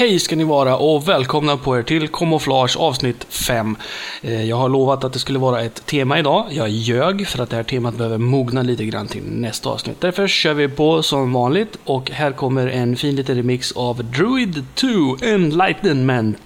Hej ska ni vara och välkomna på er till Kamouflage avsnitt 5. Eh, jag har lovat att det skulle vara ett tema idag. Jag ljög för att det här temat behöver mogna lite grann till nästa avsnitt. Därför kör vi på som vanligt och här kommer en fin liten remix av Druid 2 Enlightenment.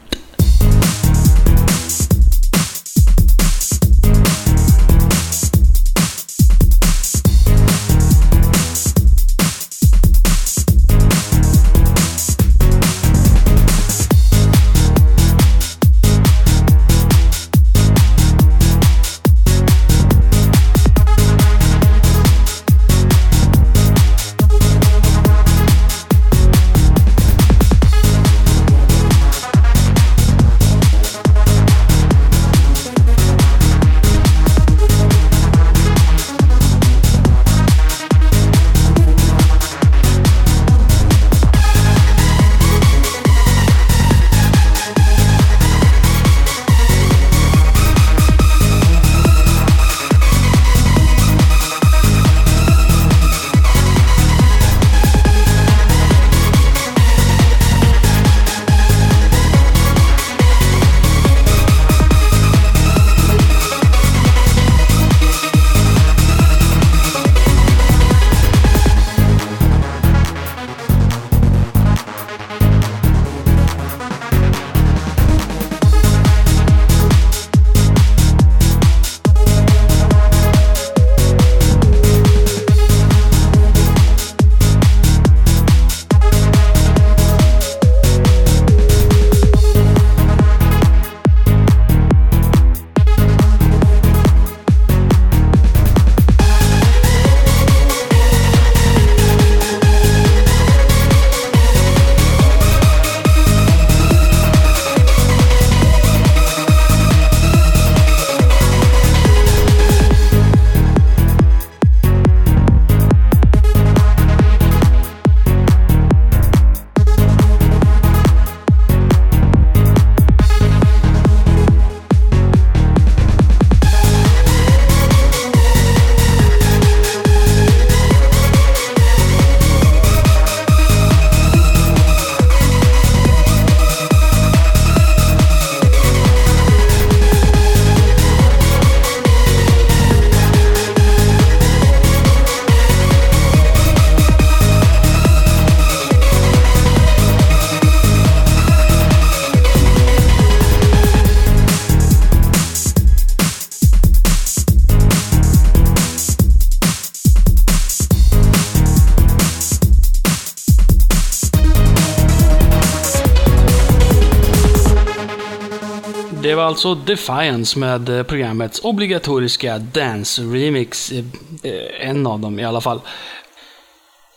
Var alltså Defiance med eh, programmets obligatoriska Dance Remix. Eh, eh, en av dem i alla fall.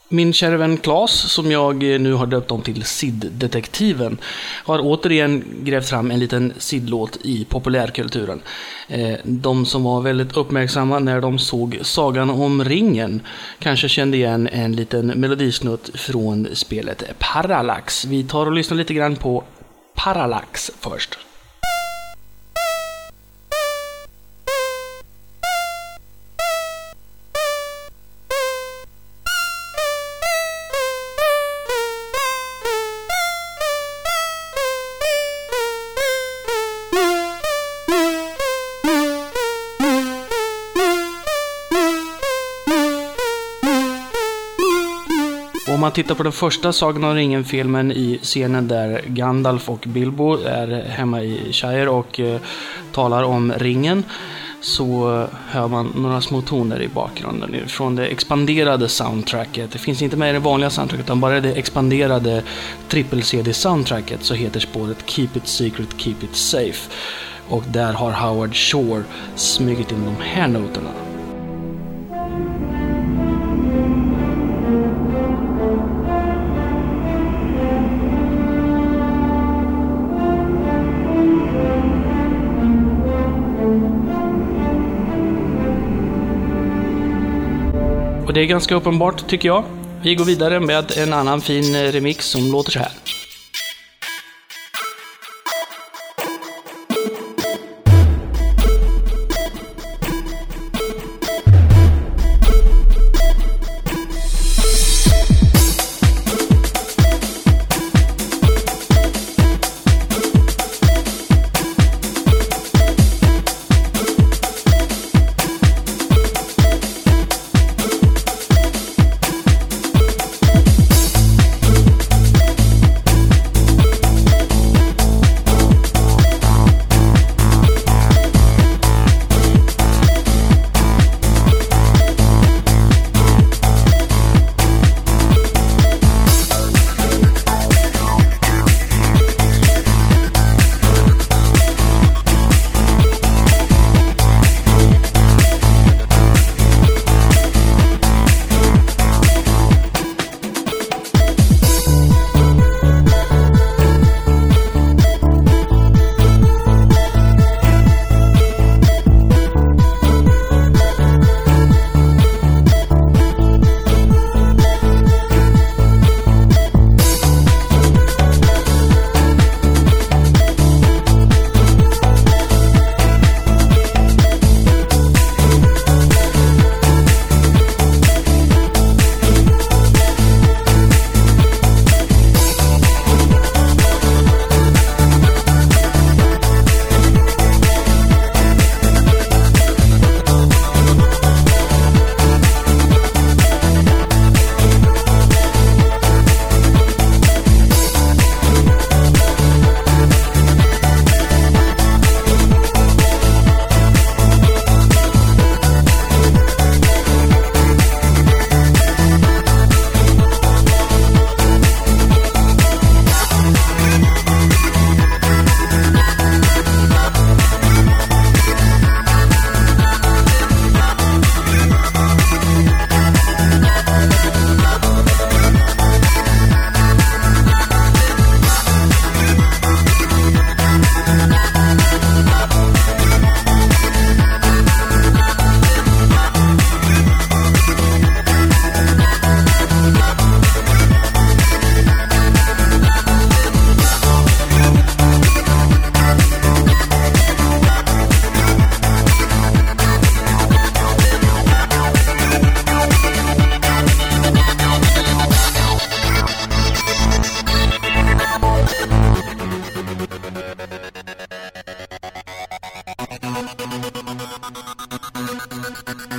Min kära vän Klas, som jag nu har döpt om till Sid-detektiven, har återigen grävt fram en liten Sid-låt i populärkulturen. De som var väldigt uppmärksamma när de såg Sagan om ringen kanske kände igen en liten melodisnutt från spelet Parallax. Vi tar och lyssnar lite grann på Parallax först. Man tittar på den första Sagan om ringen-filmen i scenen där Gandalf och Bilbo är hemma i Shire och eh, talar om ringen så hör man några små toner i bakgrunden från det expanderade soundtracket. Det finns inte med i det vanliga soundtracket utan bara det expanderade trippel-CD-soundtracket så heter spåret Keep It Secret, Keep It Safe. Och där har Howard Shore smugit in de här noterna. Och det är ganska uppenbart tycker jag. Vi går vidare med en annan fin eh, remix som låter så här.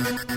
thank you.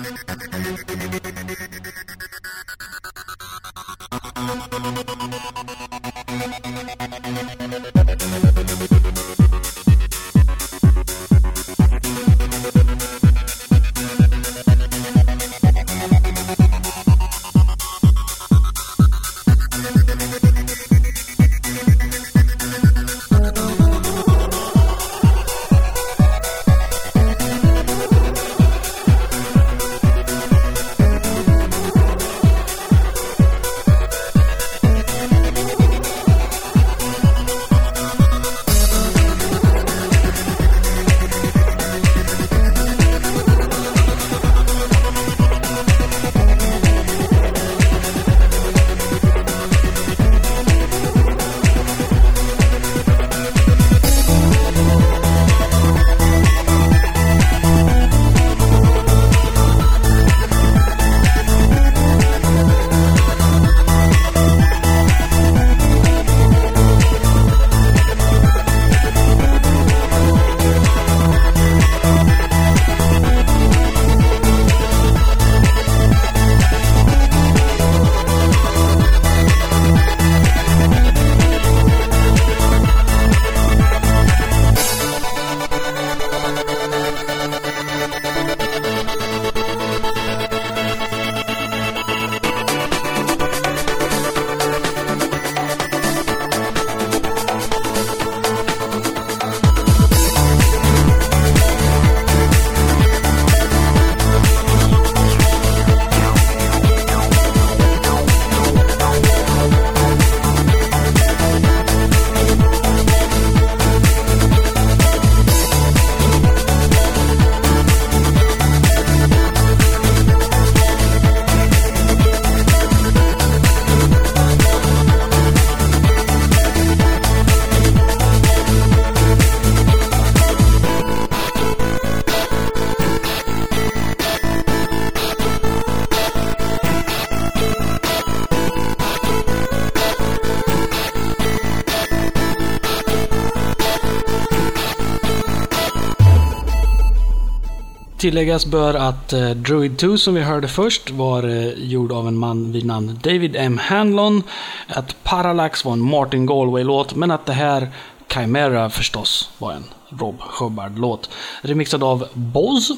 Tilläggas bör att eh, Druid 2 som vi hörde först var eh, gjord av en man vid namn David M. Hanlon. Att Parallax var en Martin Galway-låt, men att det här Chimera förstås var en Rob Hubbard-låt. Remixad av Boz.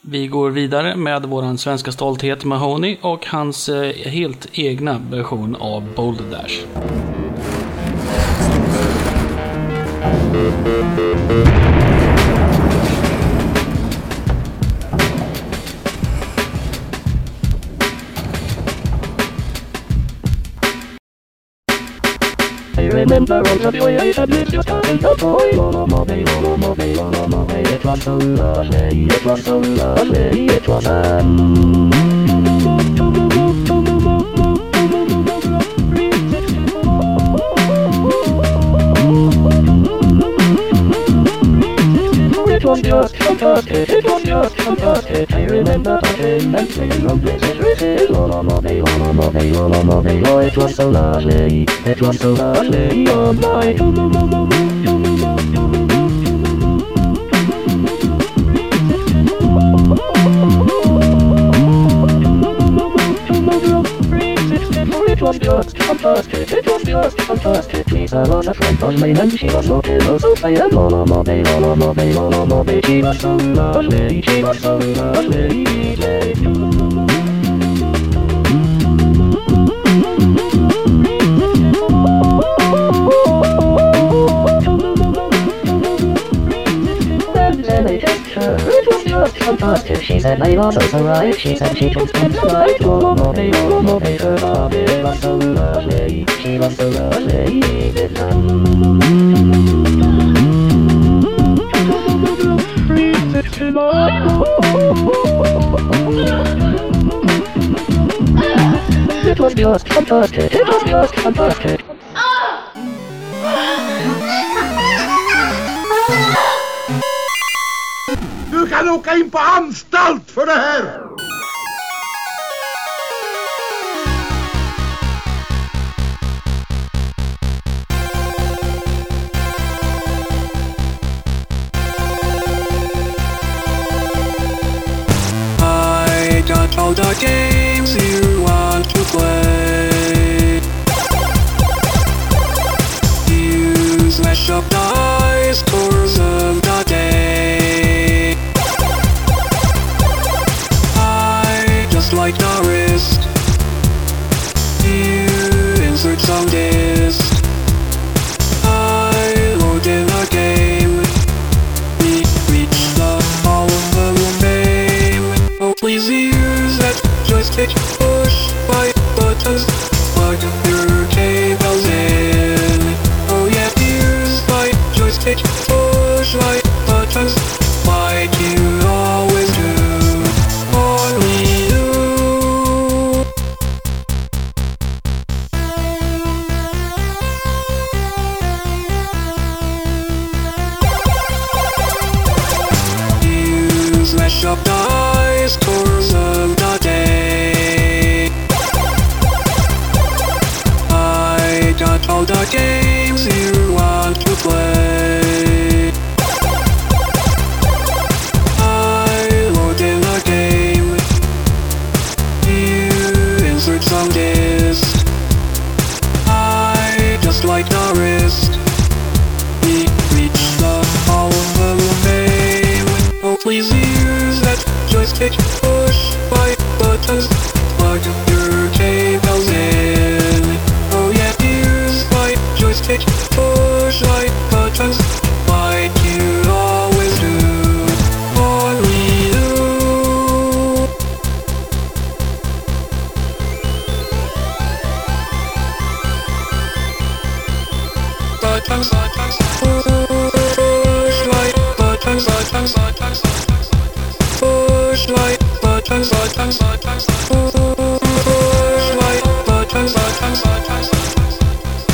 Vi går vidare med vår svenska stolthet Mahoney och hans eh, helt egna version av Boulder Dash. Remember all the joy I had with just having a toy. Lolomobby, lolomobby, lolomobby. It was so lovely, it was so lovely, it was um. was just fantastic, it was just it. I remember talking and singing from places all on all on all on. Oh, it was so lovely, it was so lovely. Oh my, oh, oh, oh, oh. was yours, fantastic, it was yours, fantastic. Lisa was a friend of mine and she was so cute, so fair and all of my day, all of my day, all of my day. She was so lovely, she was so lovely, lovely. I'm she said my bottle's alright. She said she drinks things right. Oh, more pay, oh, more pay for Bob. It was so lovely. She was so lovely. It was just fantastic. It was just fantastic. I don't beanstalt voor. I got all the games you want to play. Shabda is course of the day. I got all the day.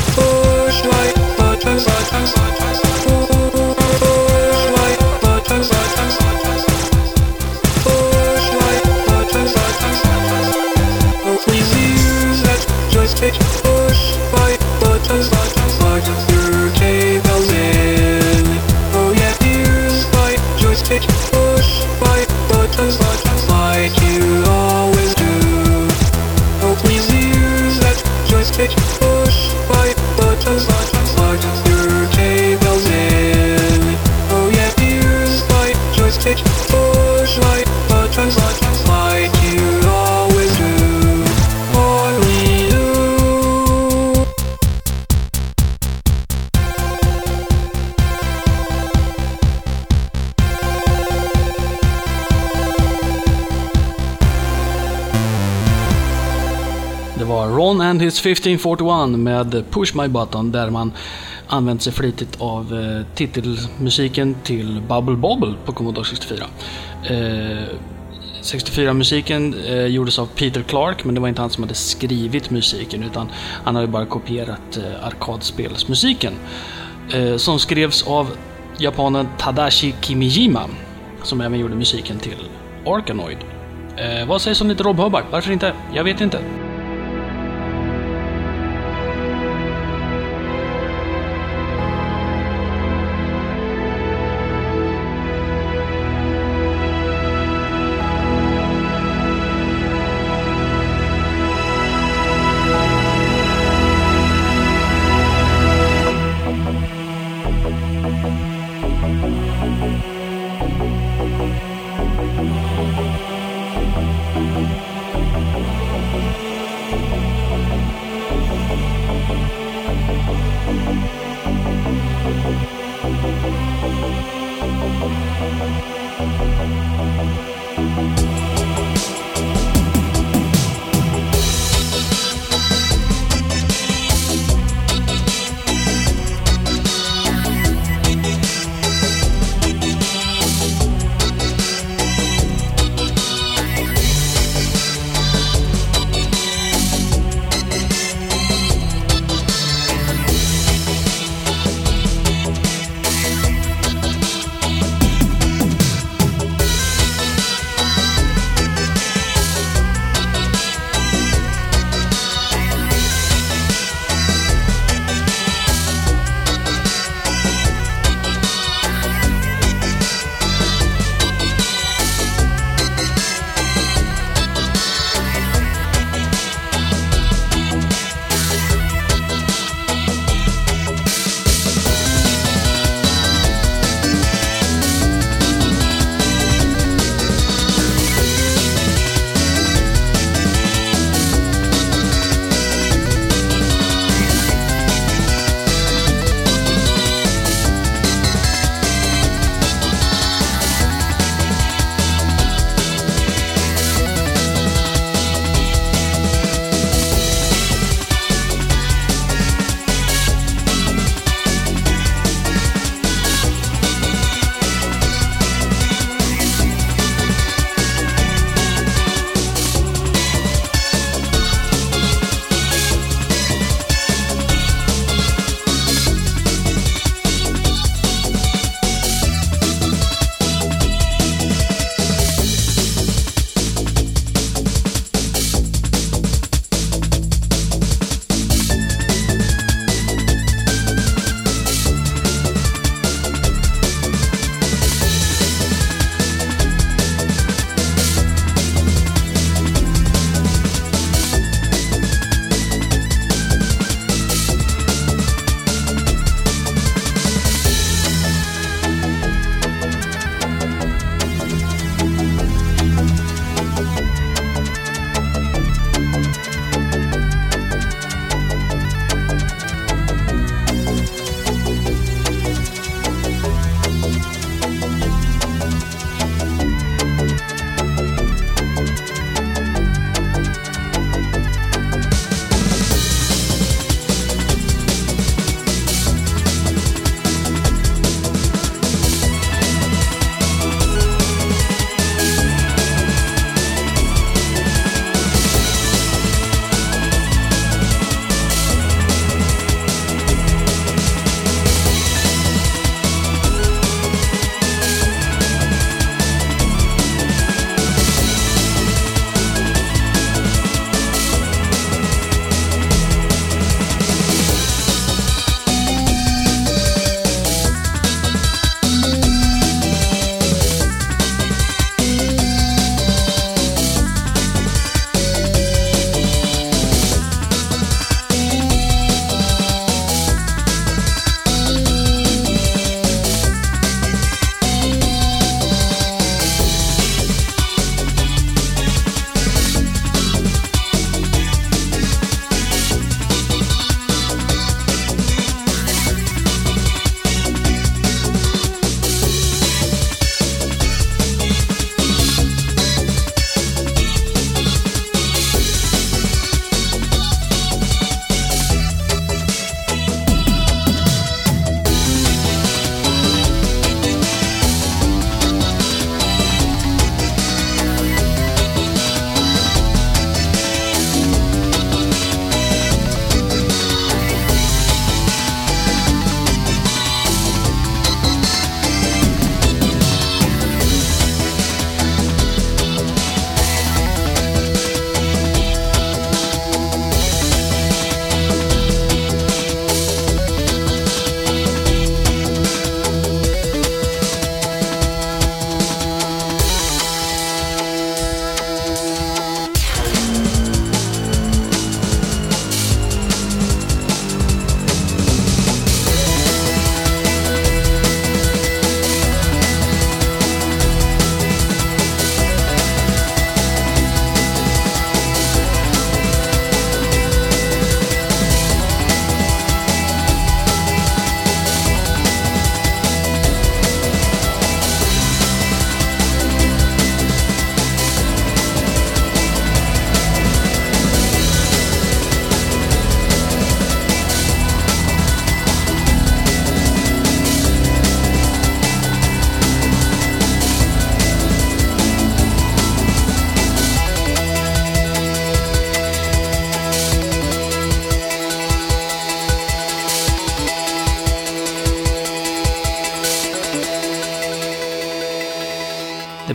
Push like buttons, buttons, buttons, It's his 1541 med Push My Button där man använt sig flitigt av eh, titelmusiken till Bubble Bobble på Commodore 64. Eh, 64-musiken eh, gjordes av Peter Clark, men det var inte han som hade skrivit musiken utan han hade bara kopierat eh, arkadspelsmusiken. Eh, som skrevs av japanen Tadashi Kimijima, som även gjorde musiken till Arkanoid. Eh, vad sägs om lite Rob Hubbard? Varför inte? Jag vet inte.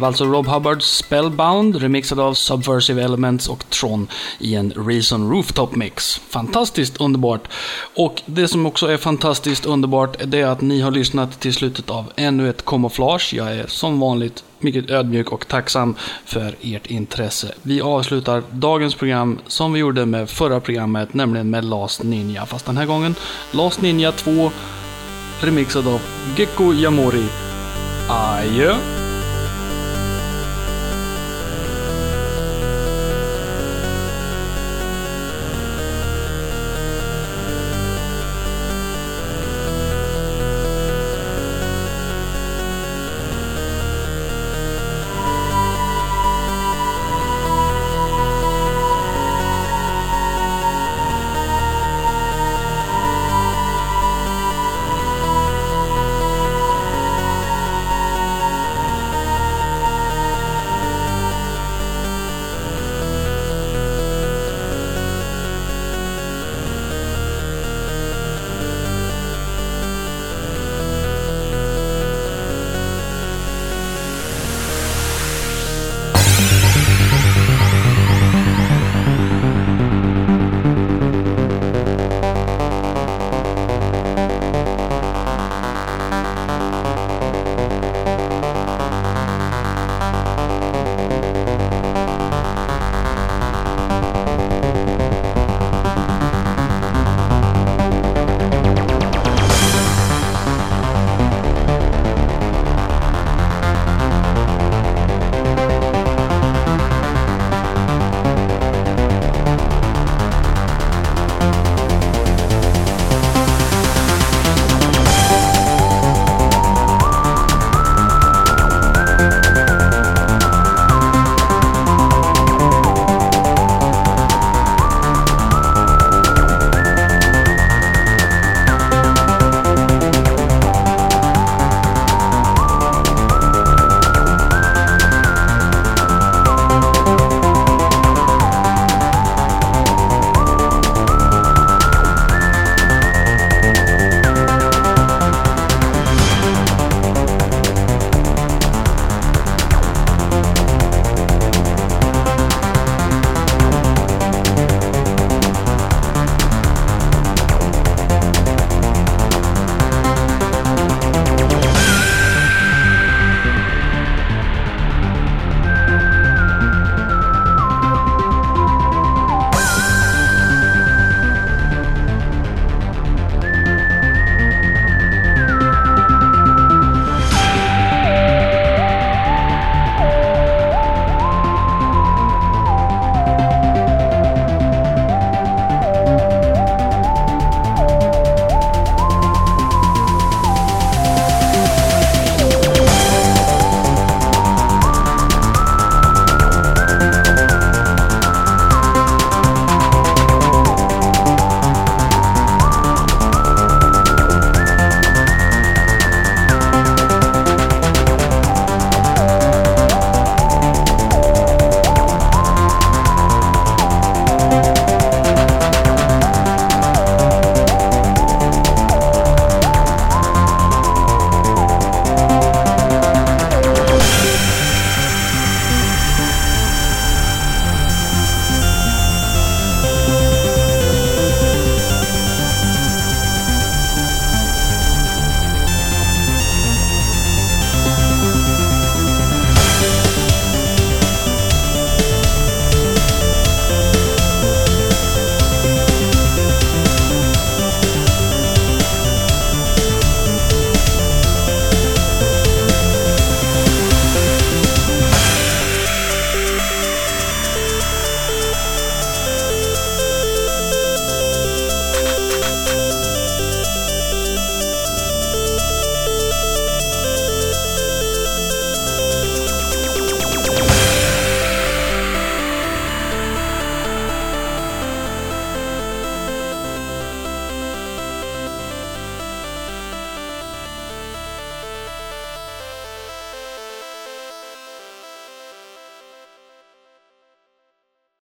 Var alltså Rob Hubbards Spellbound, remixad av Subversive Elements och Tron i en Reason Rooftop Mix. Fantastiskt underbart. Och det som också är fantastiskt underbart, det är att ni har lyssnat till slutet av ännu ett kamouflage. Jag är som vanligt mycket ödmjuk och tacksam för ert intresse. Vi avslutar dagens program som vi gjorde med förra programmet, nämligen med Last Ninja. Fast den här gången Last Ninja 2 remixad av Gecko Yamori. Adjö!